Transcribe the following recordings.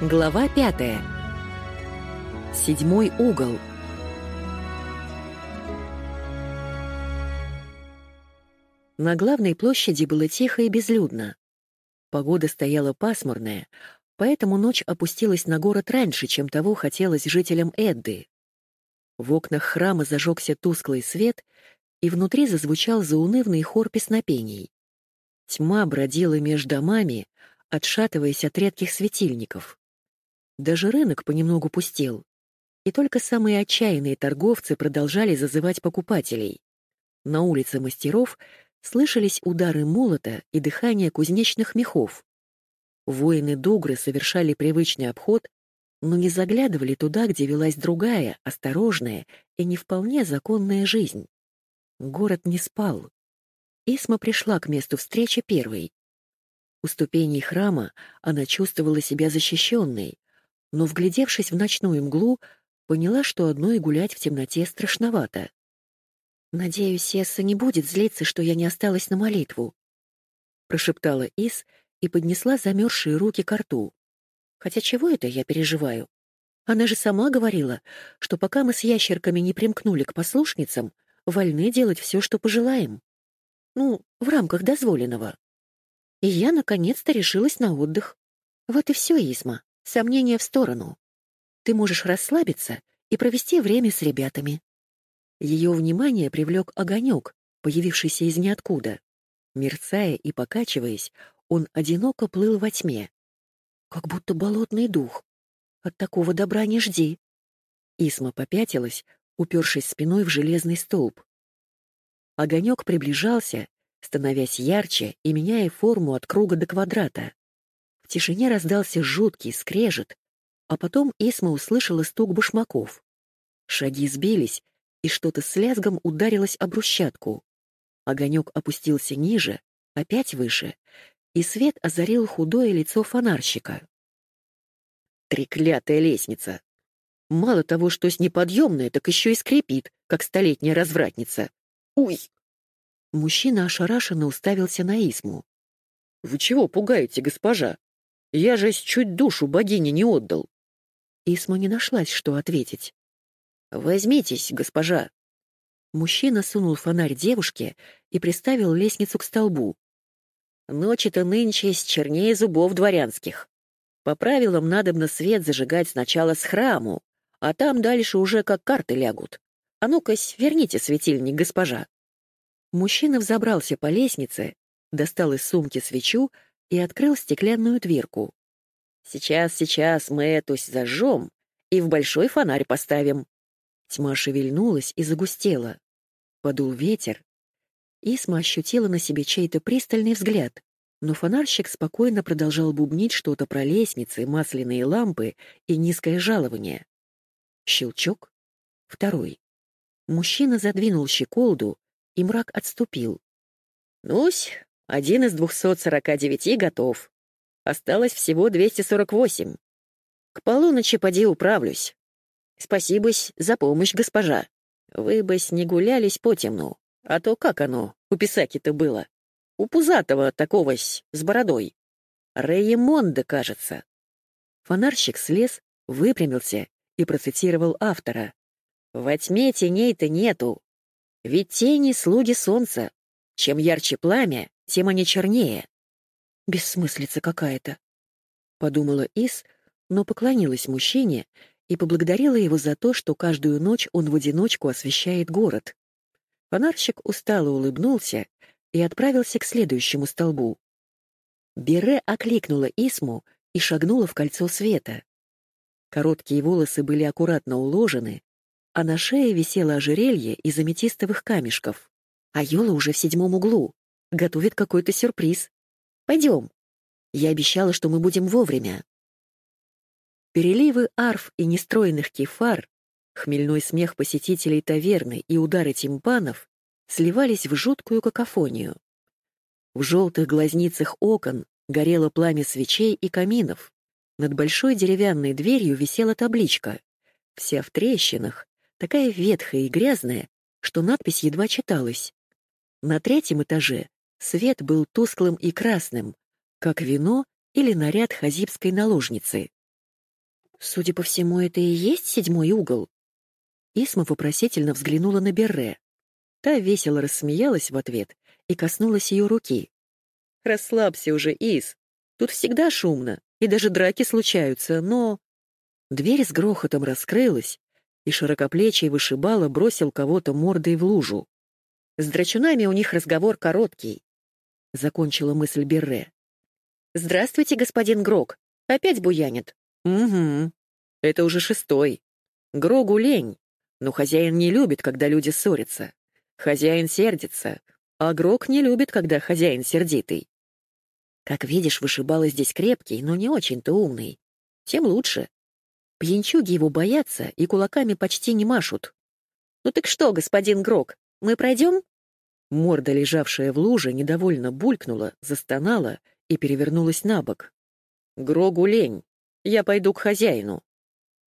Глава пятая. Седьмой угол. На главной площади было тихо и безлюдно. Погода стояла пасмурная, поэтому ночь опустилась на город раньше, чем того хотелось жителям Эдды. В окнах храма зажегся тусклый свет, и внутри зазвучал заунывный хор песнопений. Тьма бродила между домами, отшатываясь от редких светильников. Даже рынок понемногу пустел, и только самые отчаянные торговцы продолжали зазывать покупателей. На улице мастеров слышались удары молота и дыхание кузнечных мехов. Воины Дугры совершали привычный обход, но не заглядывали туда, где велась другая, осторожная и не вполне законная жизнь. Город не спал. Исма пришла к месту встречи первой. У ступеней храма она чувствовала себя защищенной, но, вглядевшись в ночную мглу, поняла, что одной гулять в темноте страшновато. «Надеюсь, Эсса не будет злиться, что я не осталась на молитву», — прошептала Ис и поднесла замерзшие руки к рту. «Хотя чего это я переживаю? Она же сама говорила, что пока мы с ящерками не примкнули к послушницам, вольны делать все, что пожелаем. Ну, в рамках дозволенного. И я наконец-то решилась на отдых. Вот и все, Изма. Сомнения в сторону. Ты можешь расслабиться и провести время с ребятами. Ее внимание привлек огонек, появившийся из ниоткуда. Мерцая и покачиваясь, он одиноко плыл во тьме. Как будто болотный дух. От такого добра не жди. Исма попятилась, упершись спиной в железный столб. Огонек приближался, становясь ярче и меняя форму от круга до квадрата тишине раздался жуткий скрежет, а потом Исма услышала стук башмаков. Шаги сбились, и что-то с лязгом ударилось об брусчатку. Огонек опустился ниже, опять выше, и свет озарил худое лицо фонарщика. Треклятая лестница! Мало того, что с неподъемная, так еще и скрипит, как столетняя развратница. Уй! Мужчина ошарашенно уставился на Исму. «Вы чего пугаете, госпожа? Я же чуть душу богине не отдал. Исма не нашлась, что ответить. «Возьмитесь, госпожа». Мужчина сунул фонарь девушке и приставил лестницу к столбу. «Ночи-то нынче с чернее зубов дворянских. По правилам надобно свет зажигать сначала с храму, а там дальше уже как карты лягут. А ну-ка, верните светильник, госпожа». Мужчина взобрался по лестнице, достал из сумки свечу и открыл стеклянную дверку. «Сейчас, сейчас мы этусь зажжем и в большой фонарь поставим». Тьма шевельнулась и загустела. Подул ветер. Исма ощутила на себе чей-то пристальный взгляд, но фонарщик спокойно продолжал бубнить что-то про лестницы, масляные лампы и низкое жалование. Щелчок. Второй. Мужчина задвинул щеколду, и мрак отступил. «Нусь, один из 249 готов. Осталось всего 248. К полуночи поди управлюсь. Спасибо-с за помощь, госпожа. Вы бы с не гулялись по темну, а то как оно у писаки-то было? У пузатого такого-с с бородой. Реймонда, кажется. Фонарщик слез, выпрямился и процитировал автора. «Во тьме теней-то нету, ведь тени — слуги солнца. Чем ярче пламя, тем они чернее. Бессмыслица какая-то. Подумала Ис, но поклонилась мужчине и поблагодарила его за то, что каждую ночь он в одиночку освещает город. Фонарщик устало улыбнулся и отправился к следующему столбу. Бере окликнула Исму и шагнула в кольцо света. Короткие волосы были аккуратно уложены, а на шее висело ожерелье из аметистовых камешков. А Йола уже в седьмом углу готовит какой-то сюрприз. Пойдем. Я обещала, что мы будем вовремя. Переливы арф и нестроенных кефар, хмельной смех посетителей таверны и удары тимпанов сливались в жуткую какофонию. В желтых глазницах окон горело пламя свечей и каминов. Над большой деревянной дверью висела табличка. Вся в трещинах, такая ветхая и грязная, что надпись едва читалась. На третьем этаже Свет был тусклым и красным, как вино или наряд хазибской наложницы. Судя по всему, это и есть седьмой угол. Исма вопросительно взглянула на Берре. Та весело рассмеялась в ответ и коснулась ее руки. «Расслабься уже, Ис. Тут всегда шумно, и даже драки случаются, но...» Дверь с грохотом раскрылась, и широкоплечий вышибала бросил кого-то мордой в лужу. «С драчунами у них разговор короткий», — закончила мысль Берре. «Здравствуйте, господин Грок. Опять буянит?» «Угу. Это уже шестой. Грогу лень, но хозяин не любит, когда люди ссорятся. Хозяин сердится, а Грок не любит, когда хозяин сердитый. Как видишь, вышибала здесь крепкий, но не очень-то умный. Тем лучше. Пьянчуги его боятся и кулаками почти не машут. «Ну так что, господин Грок, мы пройдем?» Морда, лежавшая в луже, недовольно булькнула, застонала и перевернулась на бок. «Грогу лень. Я пойду к хозяину».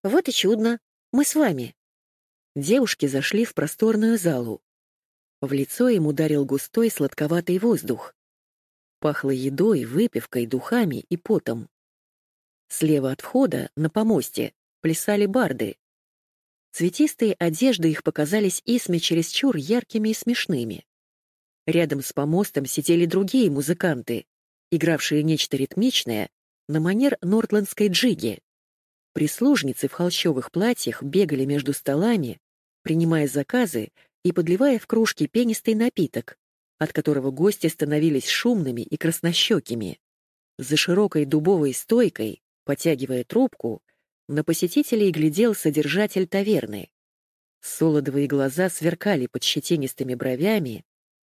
«Вот и чудно. Мы с вами». Девушки зашли в просторную залу. В лицо им ударил густой сладковатый воздух. Пахло едой, выпивкой, духами и потом. Слева от входа, на помосте, плясали барды. Цветистые одежды их показались Исме чересчур яркими и смешными. Рядом с помостом сидели другие музыканты, игравшие нечто ритмичное на манер нортландской джиги. Прислужницы в холщовых платьях бегали между столами, принимая заказы и подливая в кружки пенистый напиток, от которого гости становились шумными и краснощекими. За широкой дубовой стойкой, потягивая трубку, на посетителей глядел содержатель таверны. Солодовые глаза сверкали под щетинистыми бровями,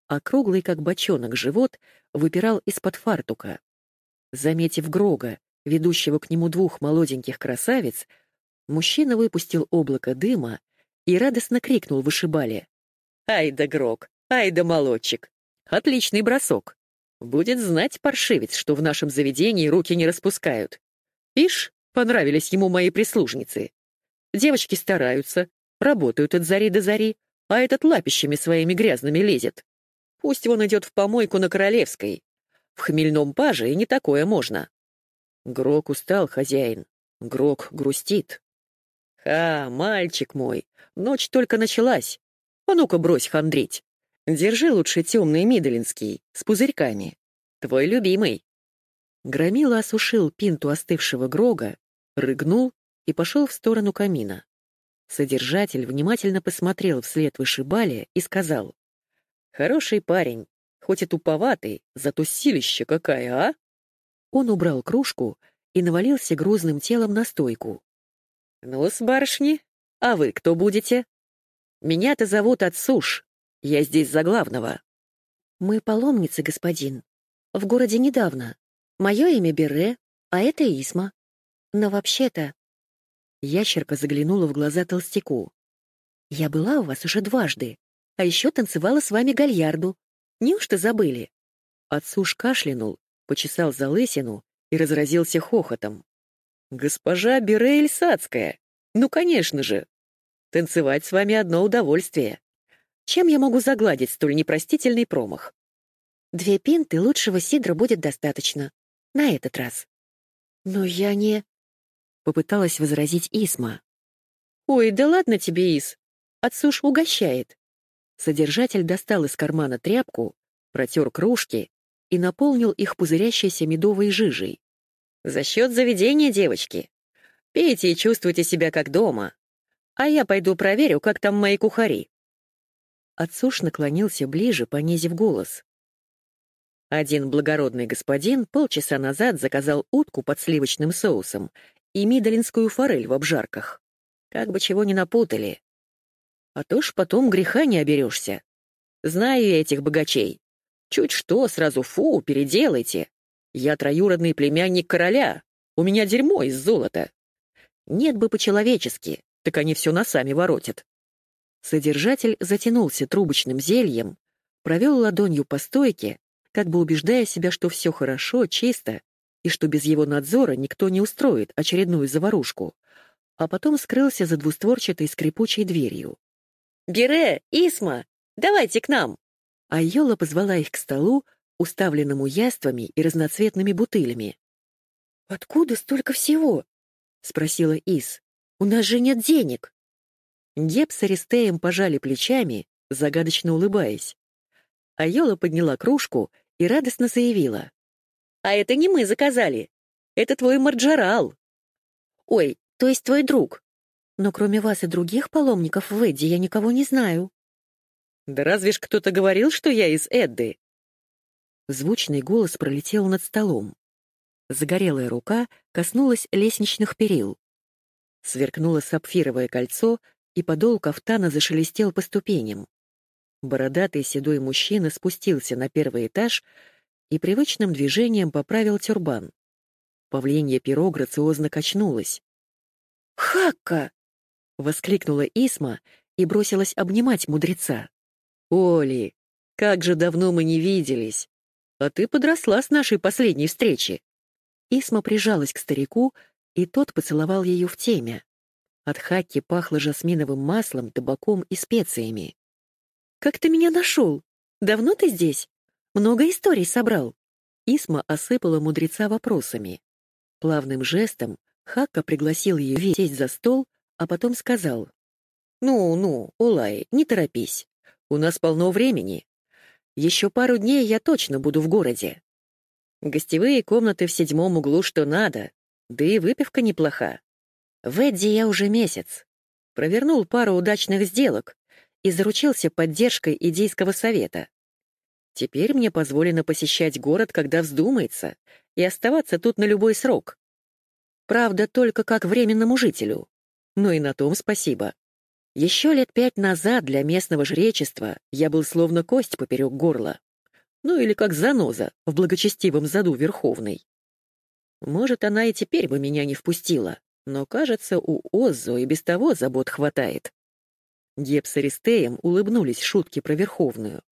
а круглый, как бочонок, живот выпирал из-под фартука. Заметив Грога, ведущего к нему двух молоденьких красавиц, мужчина выпустил облако дыма и радостно крикнул вышибали. «Ай да Грог! Ай да молодчик! Отличный бросок! Будет знать паршивец, что в нашем заведении руки не распускают. Ишь, понравились ему мои прислужницы. Девочки стараются, работают от зари до зари, а этот лапищами своими грязными лезет. Пусть он идет в помойку на Королевской, в хмельном паже и не такое можно. Грок устал, хозяин. Грок грустит. Ха, мальчик мой, ночь только началась. А ну-ка брось хандрить. Держи лучше темный мидлинский, с пузырьками. Твой любимый. Громила осушил пинту остывшего Грога, рыгнул и пошел в сторону камина. Содержатель внимательно посмотрел вслед вышибали и сказал. «Хороший парень, Хоть и туповатый, зато силище какая, а? Он убрал кружку и навалился грузным телом на стойку. «Ну-с, барышни, а вы кто будете?» «Меня-то зовут Отсуш. Я здесь за главного». «Мы паломницы, господин. В городе недавно. Мое имя Берре, а это Исма. Но вообще-то...» Ящерка заглянула в глаза толстяку. «Я была у вас уже дважды, а еще танцевала с вами гальярду, Неужто забыли?» Отцуш кашлянул, почесал за лысину и разразился хохотом. «Госпожа Берель Сацкая! Ну, конечно же! Танцевать с вами одно удовольствие. Чем я могу загладить столь непростительный промах?» «Две пинты лучшего сидра будет достаточно. На этот раз». «Но я не...» — попыталась возразить Исма. «Ой, да ладно тебе, Ис. Отцуш угощает. Содержатель достал из кармана тряпку, протер кружки и наполнил их пузырящейся медовой жижей. «За счет заведения, девочки. Пейте и чувствуйте себя как дома. А я пойду проверю, как там мои кухари». Отцуш наклонился ближе, понизив голос. Один благородный господин полчаса назад заказал утку под сливочным соусом и мидолинскую форель в обжарках. Как бы чего не напутали. А то ж потом греха не оберешься. Знаю я этих богачей. Чуть что, сразу фу, переделайте. Я троюродный племянник короля. У меня дерьмо из золота. Нет бы по-человечески, так они все носами воротят. Содержатель затянулся трубочным зельем, провел ладонью по стойке, как бы убеждая себя, что все хорошо, чисто, и что без его надзора никто не устроит очередную заварушку, а потом скрылся за двустворчатой скрипучей дверью. «Бере, Исма, давайте к нам!» Айола позвала их к столу, уставленному яствами и разноцветными бутылями. «Откуда столько всего?» — спросила Ис. «У нас же нет денег». Геб с Аристеем пожали плечами, загадочно улыбаясь. Айола подняла кружку и радостно заявила. «А это не мы заказали. Это твой марджорал». «Ой, то есть твой друг. Но кроме вас и других паломников в Эдди я никого не знаю». «Да разве ж кто-то говорил, что я из Эдды?» Звучный голос пролетел над столом. Загорелая рука коснулась лестничных перил. Сверкнуло сапфировое кольцо, и подол кафтана зашелестел по ступеням. Бородатый седой мужчина спустился на первый этаж и привычным движением поправил тюрбан. Павлинье перо грациозно качнулось. «Хакка!» — воскликнула Исма и бросилась обнимать мудреца. «Оли, как же давно мы не виделись! А ты подросла с нашей последней встречи!» Исма прижалась к старику, и тот поцеловал ее в теме. От Хакки пахло жасминовым маслом, табаком и специями. «Как ты меня нашел? Давно ты здесь? Много историй собрал?» Исма осыпала мудреца вопросами. Плавным жестом Хакка пригласил ее сесть за стол, а потом сказал. «Ну-ну, Улай, не торопись. У нас полно времени. Еще пару дней я точно буду в городе. Гостевые комнаты в седьмом углу что надо, да и выпивка неплоха. В Эдди я уже месяц. Провернул пару удачных сделок и заручился поддержкой идейского совета. Теперь мне позволено посещать город, когда вздумается, и оставаться тут на любой срок. Правда, только как временному жителю. Но и на том спасибо. Еще лет пять назад для местного жречества я был словно кость поперек горла. Ну или как заноза в благочестивом заду Верховной. Может, она и теперь бы меня не впустила, но, кажется, у Оззо и без того забот хватает. Геб с Аристеем улыбнулись шутки про Верховную.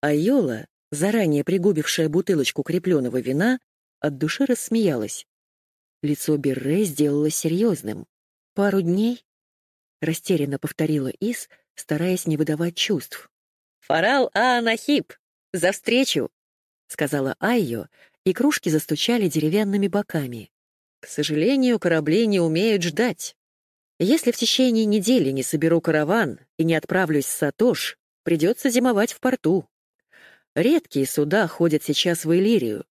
А Йола, заранее пригубившая бутылочку крепленого вина, от души рассмеялась. Лицо Берре сделалось серьезным. «Пару дней?» — растерянно повторила Ис, стараясь не выдавать чувств. «Фарал Аанахип! За встречу!» — сказала Айо, и кружки застучали деревянными боками. К сожалению, корабли не умеют ждать. Если в течение недели не соберу караван и не отправлюсь в Сатош, придется зимовать в порту. Редкие суда ходят сейчас в Элирию,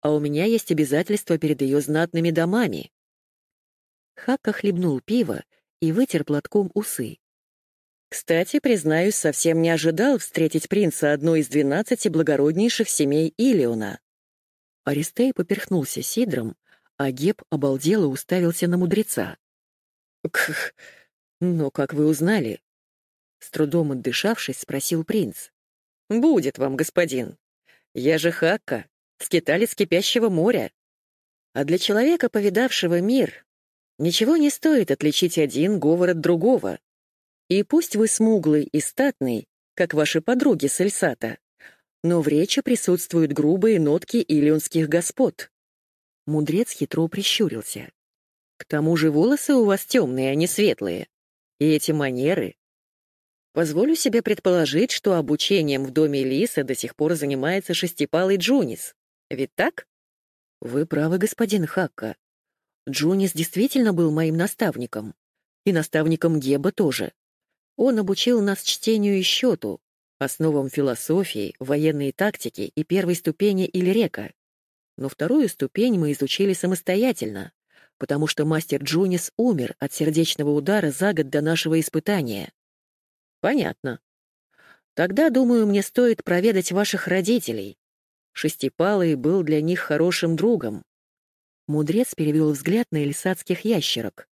а у меня есть обязательства перед ее знатными домами. Хакка хлебнул пиво и вытер платком усы. Кстати, признаюсь, совсем не ожидал встретить принца одной из двенадцати благороднейших семей Илиона. Аристей поперхнулся сидром, а Геб обалдело уставился на мудреца. «Кх, но как вы узнали?» С трудом отдышавшись, спросил принц. «Будет вам, господин. Я же Хакка, скиталец кипящего моря. А для человека, повидавшего мир, ничего не стоит отличить один говор от другого. И пусть вы смуглый и статный, как ваши подруги с Эльсата, но в речи присутствуют грубые нотки илионских господ. Мудрец хитро прищурился. «К тому же волосы у вас темные, а не светлые. И эти манеры. Позволю себе предположить, что обучением в доме Лиса до сих пор занимается шестипалый Джунис. Ведь так?» «Вы правы, господин Хакка. Джунис действительно был моим наставником. И наставником Геба тоже. Он обучил нас чтению и счету, основам философии, военной тактики и первой ступени Ильрека но вторую ступень мы изучили самостоятельно, потому что мастер Джунис умер от сердечного удара за год до нашего испытания. Понятно. Тогда, думаю, мне стоит проведать ваших родителей. Шестипалый был для них хорошим другом. Мудрец перевел взгляд на эльсадских ящерок.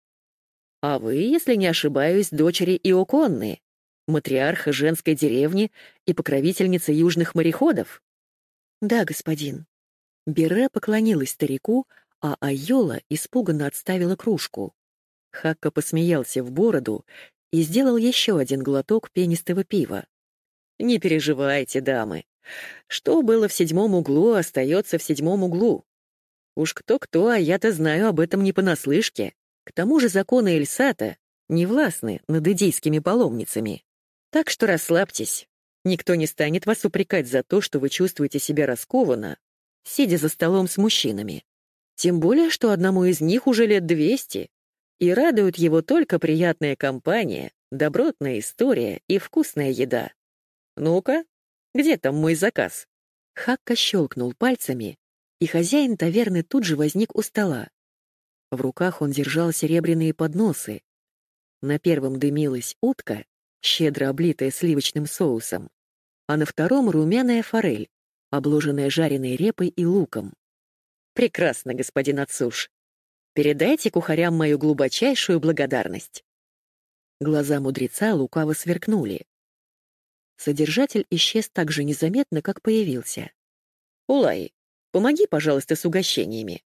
А вы, если не ошибаюсь, дочери Иоконны, матриарха женской деревни и покровительница южных мореходов? Да, господин. Бере поклонилась старику, а Айола испуганно отставила кружку. Хакка посмеялся в бороду и сделал еще один глоток пенистого пива. «Не переживайте, дамы. Что было в седьмом углу, остается в седьмом углу. Уж кто-кто, а я-то знаю об этом не понаслышке. К тому же законы Эльсата не властны над идейскими паломницами. Так что расслабьтесь. Никто не станет вас упрекать за то, что вы чувствуете себя раскованно, сидя за столом с мужчинами. Тем более, что одному из них уже лет двести, и радует его только приятная компания, добротная история и вкусная еда. Ну-ка, где там мой заказ? Хакка щелкнул пальцами, и хозяин таверны тут же возник у стола. В руках он держал серебряные подносы. На первом дымилась утка, щедро облитая сливочным соусом, а на втором — румяная форель, обложенная жареной репой и луком. «Прекрасно, господин Ацуш. Передайте кухарям мою глубочайшую благодарность». Глаза мудреца лукаво сверкнули. Содержатель исчез так же незаметно, как появился. «Улай, помоги, пожалуйста, с угощениями.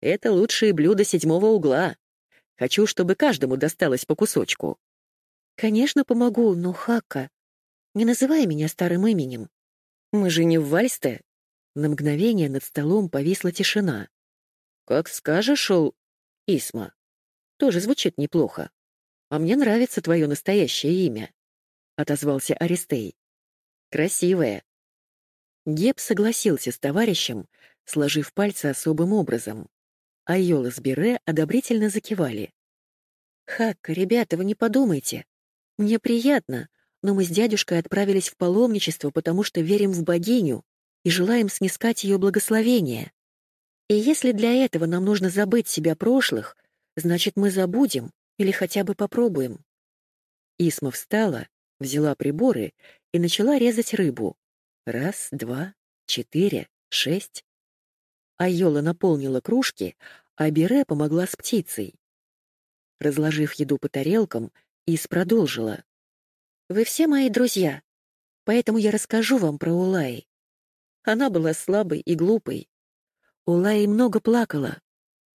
Это лучшие блюда седьмого угла. Хочу, чтобы каждому досталось по кусочку». «Конечно, помогу, но, Хакка, не называй меня старым именем. Мы же не в Вальсте». На мгновение над столом повисла тишина. «Как скажешь, Ол... Исма. Тоже звучит неплохо. А мне нравится твое настоящее имя», — отозвался Аристей. «Красивое». Геб согласился с товарищем, сложив пальцы особым образом. А Йола с Бире одобрительно закивали. «Хак, ребята, вы не подумайте. Мне приятно, но мы с дядюшкой отправились в паломничество, потому что верим в богиню и желаем снискать ее благословение. И если для этого нам нужно забыть себя прошлых, значит, мы забудем или хотя бы попробуем. Исма встала, взяла приборы и начала резать рыбу. Раз, два, четыре, шесть. Айола наполнила кружки, а Бире помогла с птицей. Разложив еду по тарелкам, Ис продолжила. «Вы все мои друзья, поэтому я расскажу вам про Улай. Она была слабой и глупой. Улай много плакала,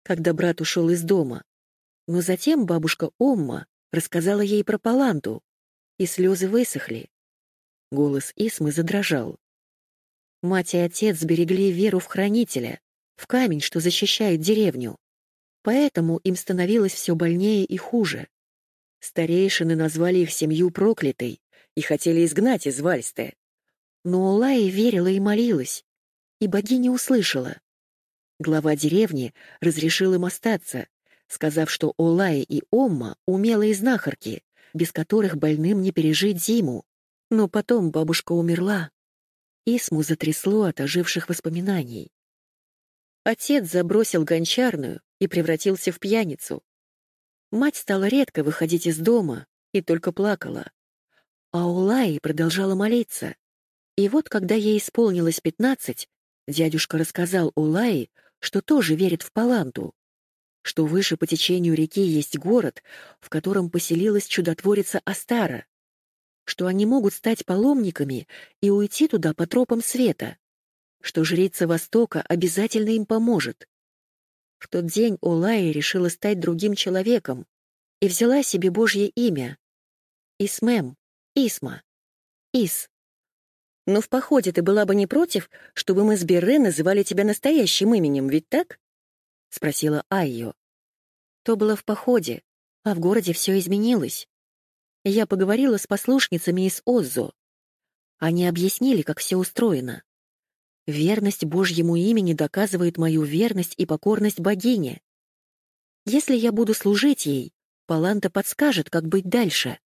когда брат ушел из дома. Но затем бабушка Омма рассказала ей про Паланту, и слезы высохли. Голос Исмы задрожал. Мать и отец сберегли веру в хранителя, в камень, что защищает деревню. Поэтому им становилось все больнее и хуже. Старейшины назвали их семью проклятой и хотели изгнать из Вальсте. Но Улая верила и молилась, и богиня услышала. Глава деревни разрешил им остаться, сказав, что Олая и Омма — умелые знахарки, без которых больным не пережить зиму. Но потом бабушка умерла. Исму затрясло от оживших воспоминаний. Отец забросил гончарную и превратился в пьяницу. Мать стала редко выходить из дома и только плакала. А Улай продолжала молиться. И вот, когда ей исполнилось пятнадцать, дядюшка рассказал Улай, что тоже верит в Паланту, что выше по течению реки есть город, в котором поселилась чудотворица Астара, что они могут стать паломниками и уйти туда по тропам света, что жрица Востока обязательно им поможет, в тот день Олая решила стать другим человеком и взяла себе Божье имя. Исмем, Исма, Ис. Но в походе ты была бы не против, чтобы мы с Берре называли тебя настоящим именем, ведь так? Спросила Айо. То было в походе, а в городе все изменилось. Я поговорила с послушницами из Оззо. Они объяснили, как все устроено. Верность Божьему имени доказывает мою верность и покорность богине. Если я буду служить ей, Паланта подскажет, как быть дальше.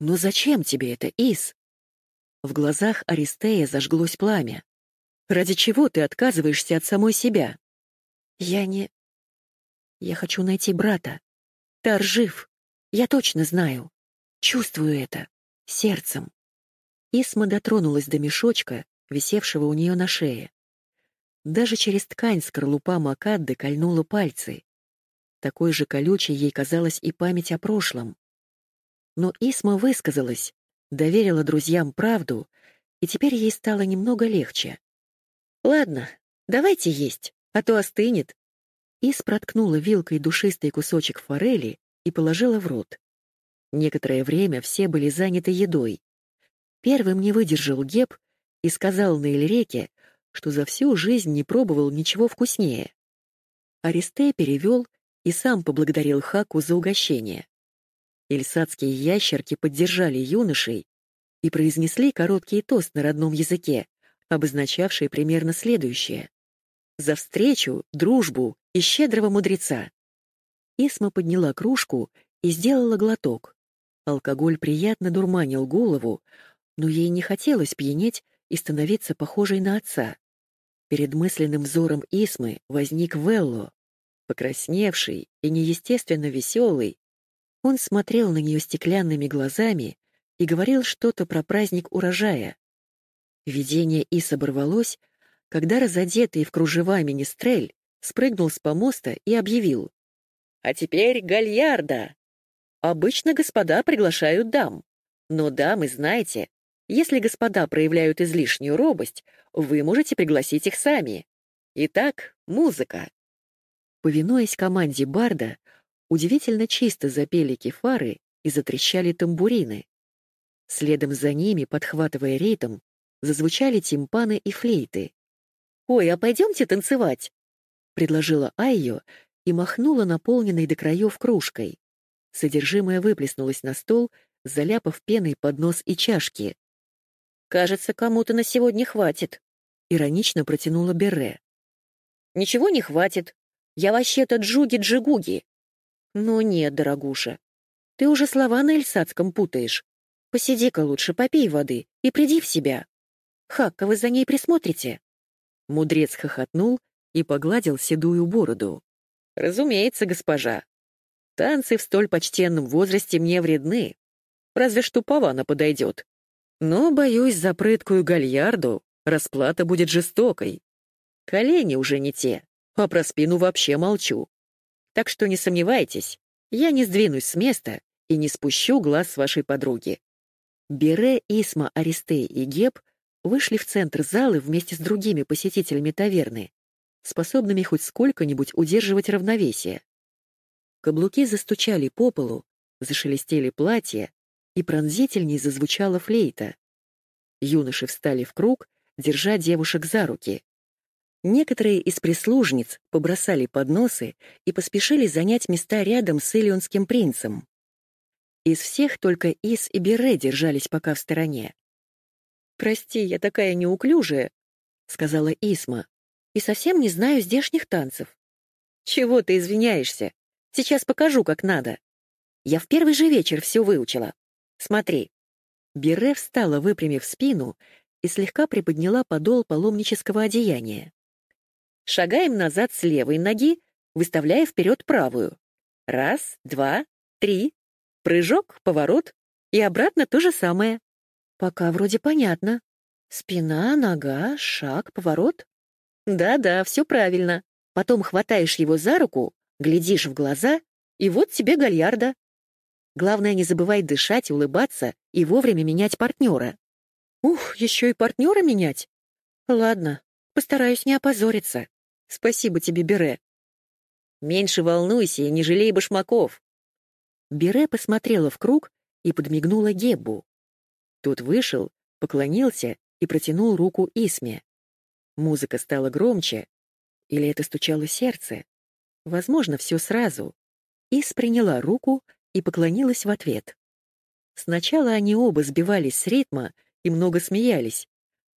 Но зачем тебе это, Ис? В глазах Аристея зажглось пламя. Ради чего ты отказываешься от самой себя? Я не... Я хочу найти брата. Тар жив. Я точно знаю. Чувствую это. Сердцем. Исма дотронулась до мешочка, висевшего у нее на шее. Даже через ткань скорлупа Макадды кольнула пальцы. Такой же колючей ей казалась и память о прошлом. Но Исма высказалась, доверила друзьям правду, и теперь ей стало немного легче. «Ладно, давайте есть, а то остынет». Ис проткнула вилкой душистый кусочек форели и положила в рот. Некоторое время все были заняты едой. Первым не выдержал Геб и сказал на Эльреке, что за всю жизнь не пробовал ничего вкуснее. Аристей перевел и сам поблагодарил Хаку за угощение. Ильсадские ящерки поддержали юношей, и произнесли короткий тост на родном языке, обозначавший примерно следующее. «За встречу, дружбу и щедрого мудреца». Исма подняла кружку и сделала глоток. Алкоголь приятно дурманил голову, но ей не хотелось пьянеть и становиться похожей на отца. Перед мысленным взором Исмы возник Велло, покрасневший и неестественно веселый. Он смотрел на нее стеклянными глазами и говорил что-то про праздник урожая. Видение Ис оборвалось, когда разодетый в кружева министрель спрыгнул с помоста и объявил. «А теперь гальярда! Обычно господа приглашают дам, но дамы, знаете, если господа проявляют излишнюю робость, вы можете пригласить их сами. Итак, музыка». Повинуясь команде Барда, удивительно чисто запели кефары и затрещали тамбурины. Следом за ними, подхватывая ритм, зазвучали тимпаны и флейты. «Ой, а пойдемте танцевать!» — предложила Айо и махнула наполненной до краев кружкой. Содержимое выплеснулось на стол, заляпав пеной поднос и чашки. «Кажется, кому-то на сегодня хватит», — иронично протянула Берре. «Ничего не хватит. Я вообще-то джуги-джигуги». «Ну нет, дорогуша, ты уже слова на эльсадском путаешь. Посиди-ка лучше, попей воды и приди в себя. Хакка, вы за ней присмотрите?» Мудрец хохотнул и погладил седую бороду. «Разумеется, госпожа. Танцы в столь почтенном возрасте мне вредны. Разве что Павана подойдет. Но, боюсь, за прыткую гальярду расплата будет жестокой. Колени уже не те, а про спину вообще молчу. Так что не сомневайтесь, я не сдвинусь с места и не спущу глаз с вашей подруги. Бере, Исма, Аристей и Геб вышли в центр залы вместе с другими посетителями таверны, способными хоть сколько-нибудь удерживать равновесие. Каблуки застучали по полу, зашелестели платья, и пронзительней зазвучала флейта. Юноши встали в круг, держа девушек за руки. Некоторые из прислужниц побросали подносы и поспешили занять места рядом с Илионским принцем. Из всех только Ис и Бере держались пока в стороне. «Прости, я такая неуклюжая», — сказала Исма, «и совсем не знаю здешних танцев». «Чего ты извиняешься? Сейчас покажу, как надо. Я в первый же вечер все выучила. Смотри». Бере встала, выпрямив спину, и слегка приподняла подол паломнического одеяния. Шагаем назад с левой ноги, выставляя вперед правую. Раз, два, три, Прыжок, поворот и обратно то же самое. Пока вроде понятно. Спина, нога, шаг, поворот. Да-да, все правильно. Потом хватаешь его за руку, глядишь в глаза, и вот тебе гальярда. Главное, не забывай дышать, улыбаться и вовремя менять партнера. Ух, еще и партнера менять? Ладно, постараюсь не опозориться. Спасибо тебе, Бере. Меньше волнуйся и не жалей башмаков. Бере посмотрела в круг и подмигнула Геббу. Тот вышел, поклонился и протянул руку Исме. Музыка стала громче. Или это стучало сердце? Возможно, все сразу. Ис приняла руку и поклонилась в ответ. Сначала они оба сбивались с ритма и много смеялись,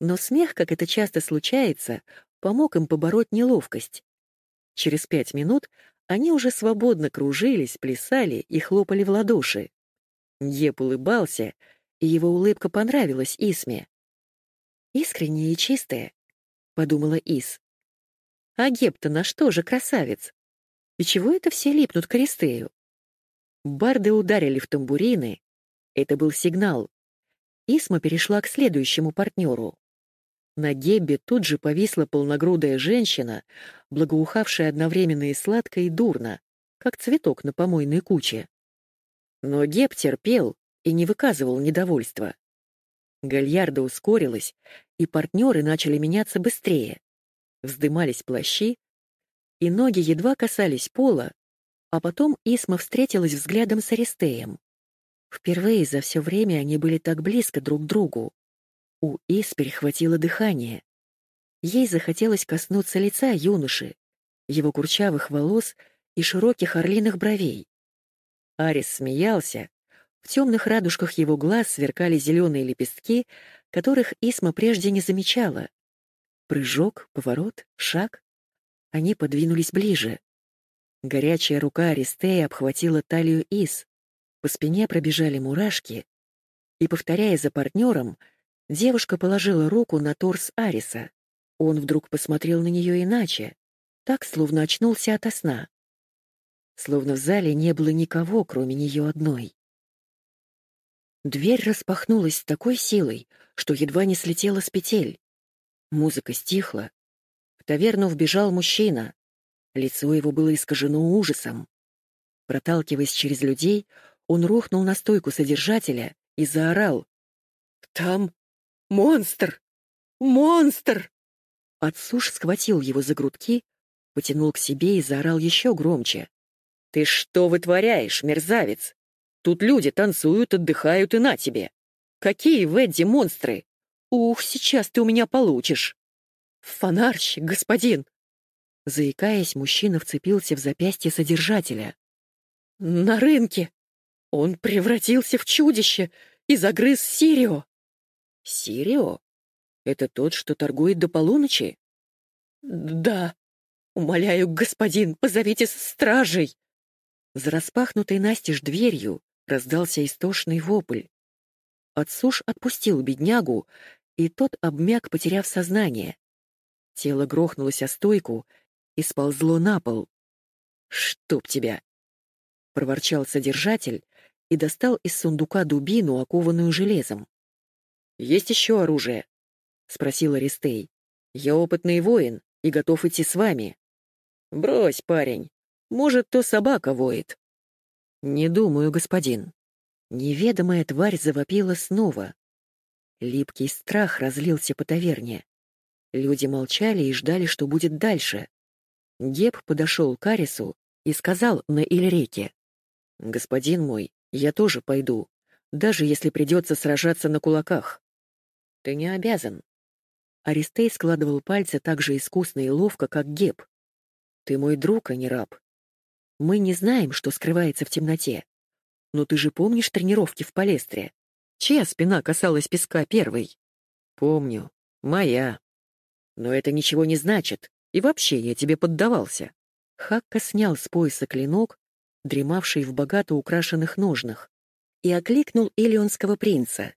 но смех, как это часто случается, помог им побороть неловкость. Через пять минут они уже свободно кружились, плясали и хлопали в ладоши. Еп улыбался, и его улыбка понравилась Исме. «Искренняя и чистая», — подумала Ис. «А Геб-то на что же красавец? И чего это все липнут к Аристею?» Барды ударили в тамбурины. Это был сигнал. Исма перешла к следующему партнеру. На Геббе тут же повисла полногрудая женщина, благоухавшая одновременно и сладко, и дурно, как цветок на помойной куче. Но Геб терпел и не выказывал недовольства. Гальярда ускорилась, и партнеры начали меняться быстрее. Вздымались плащи, и ноги едва касались пола, а потом Исма встретилась взглядом с Аристеем. Впервые за все время они были так близко друг к другу. У Ис перехватило дыхание. Ей захотелось коснуться лица юноши, его курчавых волос и широких орлиных бровей. Арис смеялся, В темных радужках его глаз сверкали зеленые лепестки, которых Исма прежде не замечала. Прыжок, поворот, шаг. Они подвинулись ближе. Горячая рука Аристея обхватила талию Ис. По спине пробежали мурашки. И, повторяя за партнером, девушка положила руку на торс Ариса. Он вдруг посмотрел на нее иначе, так, словно очнулся ото сна. Словно в зале не было никого, кроме нее одной. Дверь распахнулась с такой силой, что едва не слетела с петель. Музыка стихла. В таверну вбежал мужчина. Лицо его было искажено ужасом. Проталкиваясь через людей, он рухнул на стойку содержателя и заорал. «Там монстр! Монстр!» Отсуш схватил его за грудки, потянул к себе и заорал еще громче. «Ты что вытворяешь, мерзавец? Тут люди танцуют, отдыхают и на тебе! Какие в Эдди монстры! Ух, сейчас ты у меня получишь!» «Фонарщик, господин!» Заикаясь, мужчина вцепился в запястье содержателя. «На рынке! Он превратился в чудище и загрыз Сирио!» «Сирио? Это тот, что торгует до полуночи?» «Да. Умоляю, господин, позовите стражей!» За распахнутой настежь дверью раздался истошный вопль. Отсуш отпустил беднягу, и тот обмяк, потеряв сознание. Тело грохнулось о стойку и сползло на пол. «Чтоб тебя!» — проворчал содержатель и достал из сундука дубину, окованную железом. «Есть еще оружие?» — спросил Аристей. «Я опытный воин и готов идти с вами». «Брось, парень, может, то собака воет». «Не думаю, господин». Неведомая тварь завопила снова. Липкий страх разлился по таверне. Люди молчали и ждали, что будет дальше. Геб подошел к Арису и сказал на Ильреке. «Господин мой, я тоже пойду, даже если придется сражаться на кулаках. Ты не обязан». Аристей складывал пальцы так же искусно и ловко, как Геб. «Ты мой друг, а не раб. Мы не знаем, что скрывается в темноте. Но ты же помнишь тренировки в палестре? Чья спина касалась песка первой? Помню. Моя. Но это ничего не значит. И вообще, я тебе поддавался. Хакка снял с пояса клинок, дремавший в богато украшенных ножнах, и окликнул Элионского принца.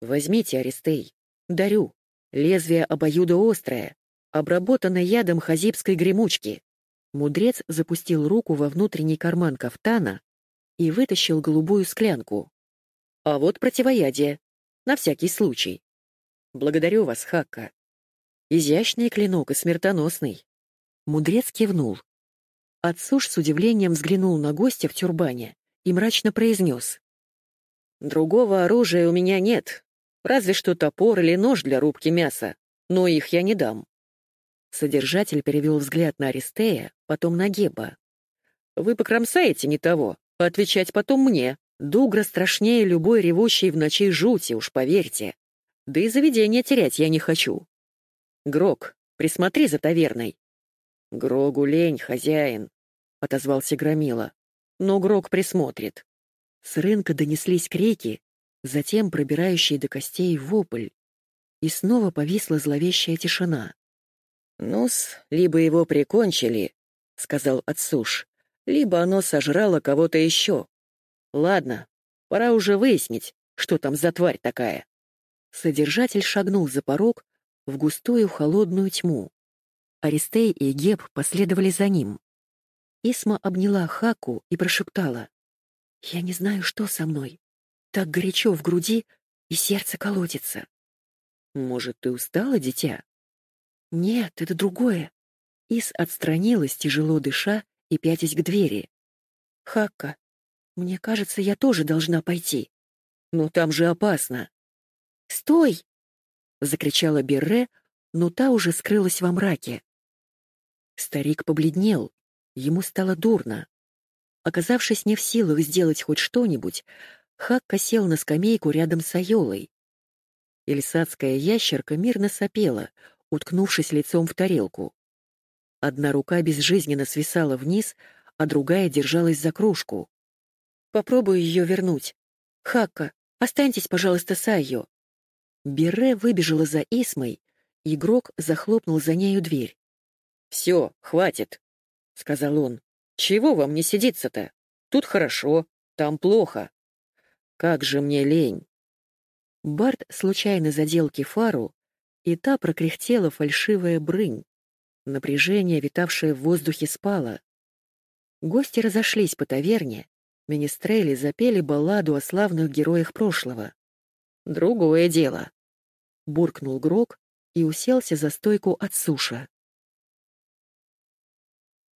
«Возьмите, Аристей. Дарю. Лезвие обоюдоострое, обработано ядом хазибской гремучки». Мудрец запустил руку во внутренний карман кафтана и вытащил голубую склянку. «А вот противоядие. На всякий случай. Благодарю вас, Хакка. Изящный клинок и смертоносный». Мудрец кивнул. Отсуш с удивлением взглянул на гостя в тюрбане и мрачно произнес. «Другого оружия у меня нет, разве что топор или нож для рубки мяса, но их я не дам». Содержатель перевел взгляд на Аристея, потом на Геба. «Вы покромсаете не того, отвечать потом мне. Дугра страшнее любой ревущей в ночи жути, уж поверьте. Да и заведение терять я не хочу. Грок, присмотри за таверной». «Грогу лень, хозяин», — отозвался Громила. «Но Грок присмотрит». С рынка донеслись крики, затем пробирающий до костей вопль. И снова повисла зловещая тишина. «Ну-с, либо его прикончили», — сказал Отсуш, «либо оно сожрало кого-то еще. Ладно, пора уже выяснить, что там за тварь такая». Содержатель шагнул за порог в густую холодную тьму. Аристей и Геб последовали за ним. Исма обняла Хаку и прошептала. «Я не знаю, что со мной. Так горячо в груди, и сердце колотится». «Может, ты устала, дитя?» «Нет, это другое». Ис отстранилась, тяжело дыша и пятясь к двери. «Хакка, мне кажется, я тоже должна пойти». «Но там же опасно». «Стой!» — закричала Берре, но та уже скрылась во мраке. Старик побледнел, ему стало дурно. Оказавшись не в силах сделать хоть что-нибудь, Хакка сел на скамейку рядом с Айолой. Эльсадская ящерка мирно сопела, уткнувшись лицом в тарелку. Одна рука безжизненно свисала вниз, а другая держалась за кружку. «Попробую ее вернуть». Хакка, останьтесь, пожалуйста, с Айо». Берре выбежала за Исмой, игрок захлопнул за нею дверь. «Все, хватит», — сказал он. «Чего вам не сидится-то? Тут хорошо, там плохо. Как же мне лень». Барт случайно задел кефару, и та прокряхтела фальшивая брынь. Напряжение, витавшее в воздухе, спало. Гости разошлись по таверне, министрели запели балладу о славных героях прошлого. «Другое дело», — буркнул Грок и уселся за стойку от суша.